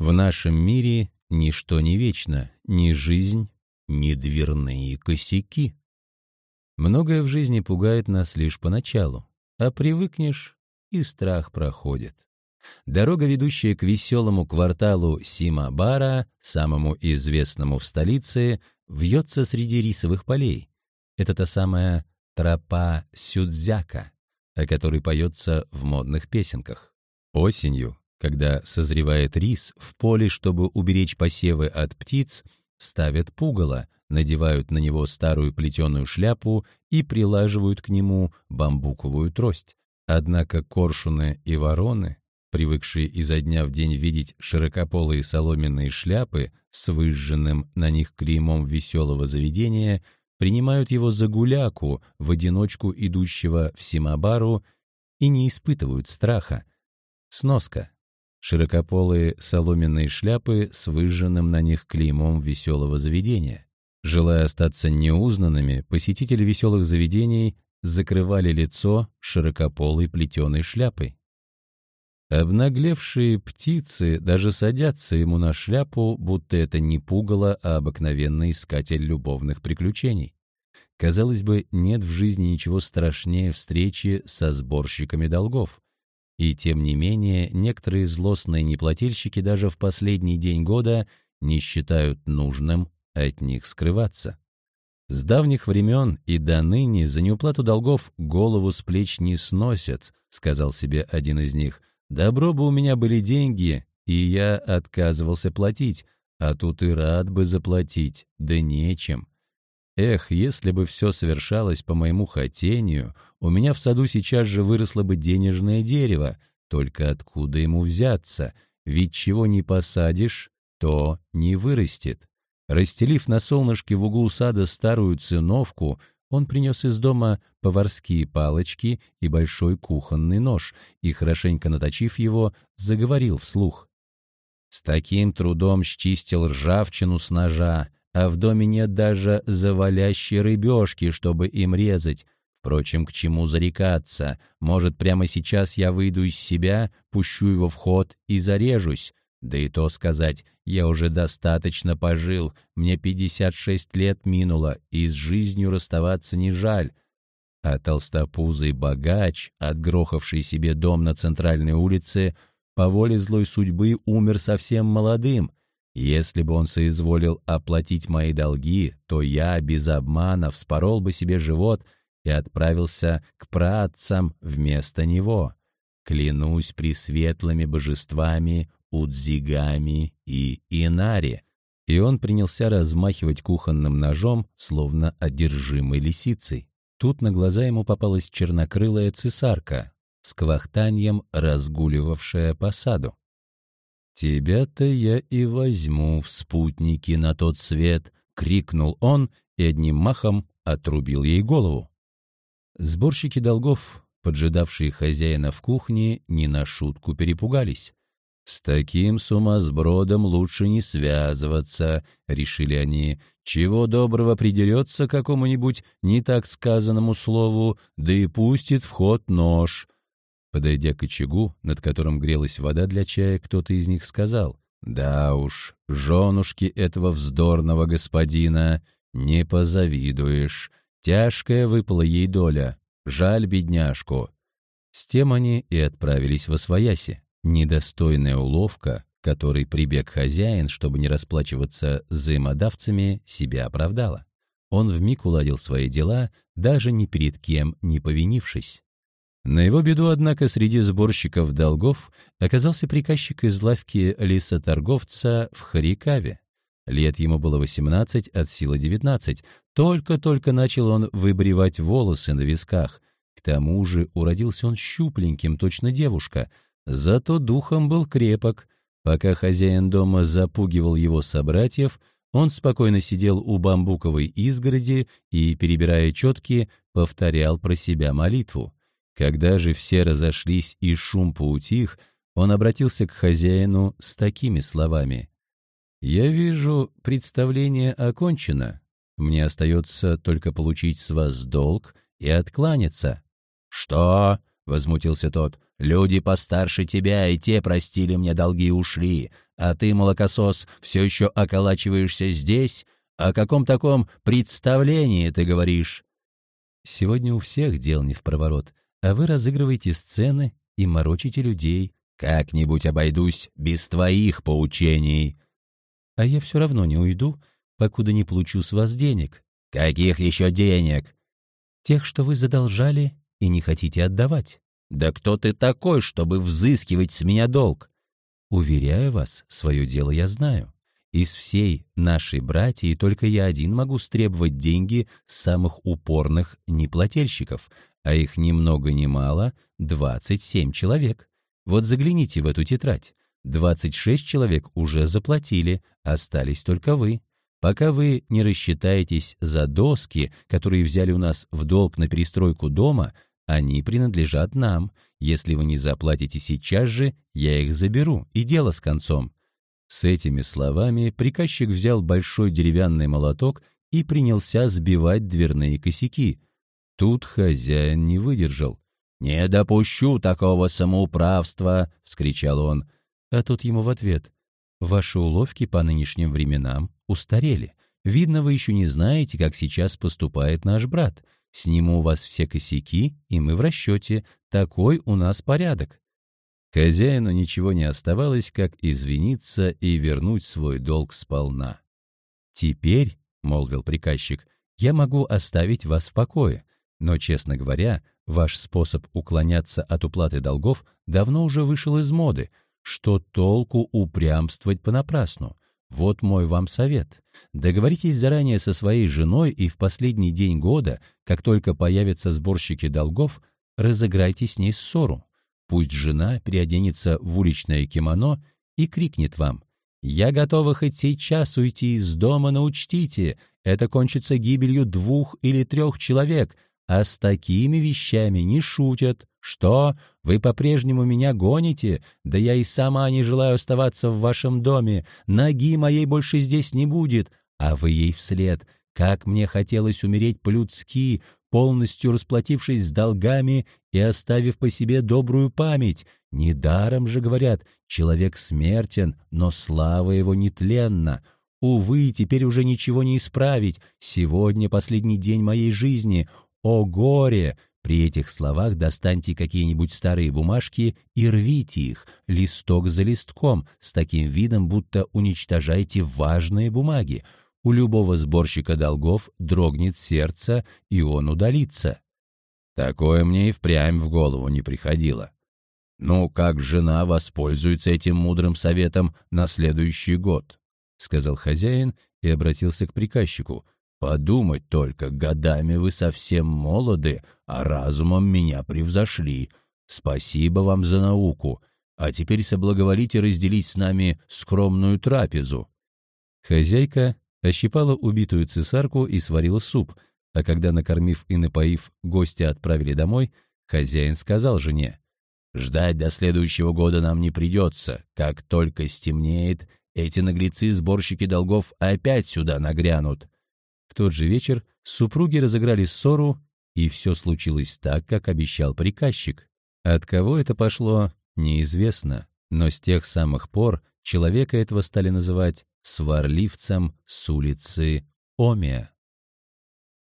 В нашем мире ничто не вечно, ни жизнь, ни дверные косяки. Многое в жизни пугает нас лишь поначалу, а привыкнешь, и страх проходит. Дорога, ведущая к веселому кварталу Симабара, самому известному в столице, вьется среди рисовых полей. Это та самая тропа Сюдзяка, о которой поется в модных песенках. Осенью, когда созревает рис, в поле, чтобы уберечь посевы от птиц, ставят пугало, надевают на него старую плетеную шляпу и прилаживают к нему бамбуковую трость. Однако коршуны и вороны, привыкшие изо дня в день видеть широкополые соломенные шляпы с выжженным на них клеймом веселого заведения, принимают его за гуляку, в одиночку идущего в Симабару, и не испытывают страха. Сноска. Широкополые соломенные шляпы с выжженным на них клеймом веселого заведения. Желая остаться неузнанными, посетители веселых заведений закрывали лицо широкополой плетеной шляпой. Обнаглевшие птицы даже садятся ему на шляпу, будто это не пугало, а обыкновенный искатель любовных приключений. Казалось бы, нет в жизни ничего страшнее встречи со сборщиками долгов. И тем не менее, некоторые злостные неплательщики даже в последний день года не считают нужным от них скрываться. С давних времен и до ныне за неуплату долгов голову с плеч не сносят, сказал себе один из них. Добро бы у меня были деньги, и я отказывался платить, а тут и рад бы заплатить, да нечем. Эх, если бы все совершалось по моему хотению, у меня в саду сейчас же выросло бы денежное дерево, только откуда ему взяться? Ведь чего не посадишь, то не вырастет. Расстелив на солнышке в углу сада старую циновку, он принес из дома поварские палочки и большой кухонный нож и, хорошенько наточив его, заговорил вслух. С таким трудом счистил ржавчину с ножа, а в доме нет даже завалящей рыбешки, чтобы им резать. Впрочем, к чему зарекаться? Может, прямо сейчас я выйду из себя, пущу его в ход и зарежусь? Да и то сказать, я уже достаточно пожил, мне 56 лет минуло, и с жизнью расставаться не жаль. А толстопузый богач, отгрохавший себе дом на центральной улице, по воле злой судьбы умер совсем молодым — если бы он соизволил оплатить мои долги, то я без обмана вспорол бы себе живот и отправился к праотцам вместо него. Клянусь пресветлыми божествами, удзигами и инари. И он принялся размахивать кухонным ножом, словно одержимой лисицей. Тут на глаза ему попалась чернокрылая цесарка с квахтаньем, разгуливавшая по саду. «Тебя-то я и возьму в спутники на тот свет!» — крикнул он и одним махом отрубил ей голову. Сборщики долгов, поджидавшие хозяина в кухне, не на шутку перепугались. «С таким сумасбродом лучше не связываться», — решили они. «Чего доброго придерется какому-нибудь не так сказанному слову, да и пустит в ход нож». Подойдя к очагу, над которым грелась вода для чая, кто-то из них сказал, «Да уж, женушки этого вздорного господина не позавидуешь. Тяжкая выпала ей доля. Жаль бедняжку». С тем они и отправились во свояси. Недостойная уловка, которой прибег хозяин, чтобы не расплачиваться с взаимодавцами, себя оправдала. Он вмиг уладил свои дела, даже ни перед кем не повинившись. На его беду, однако, среди сборщиков долгов оказался приказчик из лавки лесоторговца в Харикаве. Лет ему было 18, от силы 19. Только-только начал он выбривать волосы на висках. К тому же уродился он щупленьким, точно девушка. Зато духом был крепок. Пока хозяин дома запугивал его собратьев, он спокойно сидел у бамбуковой изгороди и, перебирая четки, повторял про себя молитву. Когда же все разошлись и шум поутих, он обратился к хозяину с такими словами. «Я вижу, представление окончено. Мне остается только получить с вас долг и откланяться». «Что? — возмутился тот. «Люди постарше тебя, и те простили мне долги и ушли. А ты, молокосос, все еще околачиваешься здесь? О каком таком представлении ты говоришь?» «Сегодня у всех дел не в проворот, а вы разыгрываете сцены и морочите людей. Как-нибудь обойдусь без твоих поучений». «А я все равно не уйду, покуда не получу с вас денег». «Каких еще денег?» «Тех, что вы задолжали и не хотите отдавать». «Да кто ты такой, чтобы взыскивать с меня долг?» «Уверяю вас, свое дело я знаю. Из всей нашей братьи только я один могу стребовать деньги с самых упорных неплательщиков, а их ни много ни мало — 27 человек. Вот загляните в эту тетрадь. 26 человек уже заплатили, остались только вы. Пока вы не рассчитаетесь за доски, которые взяли у нас в долг на перестройку дома, они принадлежат нам. Если вы не заплатите сейчас же, я их заберу, и дело с концом». С этими словами приказчик взял большой деревянный молоток и принялся сбивать дверные косяки. Тут хозяин не выдержал. «Не допущу такого самоуправства!» — вскричал он. А тут ему в ответ. «Ваши уловки по нынешним временам устарели. Видно, вы еще не знаете, как сейчас поступает наш брат. Сниму у вас все косяки, и мы в расчете. Такой у нас порядок». Хозяину ничего не оставалось, как извиниться и вернуть свой долг сполна. «Теперь», — молвил приказчик, — «я могу оставить вас в покое, но, честно говоря, ваш способ уклоняться от уплаты долгов давно уже вышел из моды. Что толку упрямствовать понапрасну? Вот мой вам совет. Договоритесь заранее со своей женой и в последний день года, как только появятся сборщики долгов, разыграйте с ней ссору. Пусть жена переоденется в уличное кимоно и крикнет вам «Я готова хоть сейчас уйти из дома, но учтите, это кончится гибелью двух или трех человек, а с такими вещами не шутят. Что? Вы по-прежнему меня гоните? Да я и сама не желаю оставаться в вашем доме. Ноги моей больше здесь не будет. А вы ей вслед. Как мне хотелось умереть по-людски, полностью расплатившись с долгами и оставив по себе добрую память. Недаром же говорят, человек смертен, но слава его нетленна. Увы, теперь уже ничего не исправить. Сегодня последний день моей жизни. «О горе!» При этих словах достаньте какие-нибудь старые бумажки и рвите их, листок за листком, с таким видом, будто уничтожаете важные бумаги. У любого сборщика долгов дрогнет сердце, и он удалится. Такое мне и впрямь в голову не приходило. «Ну, как жена воспользуется этим мудрым советом на следующий год?» — сказал хозяин и обратился к приказчику — Подумать только, годами вы совсем молоды, а разумом меня превзошли. Спасибо вам за науку. А теперь соблаговолите разделить с нами скромную трапезу». Хозяйка ощипала убитую цесарку и сварила суп, а когда, накормив и напоив, гостя отправили домой, хозяин сказал жене, «Ждать до следующего года нам не придется. Как только стемнеет, эти наглецы-сборщики долгов опять сюда нагрянут. В тот же вечер супруги разыграли ссору, и все случилось так, как обещал приказчик. От кого это пошло, неизвестно, но с тех самых пор человека этого стали называть сварливцем с улицы Омия.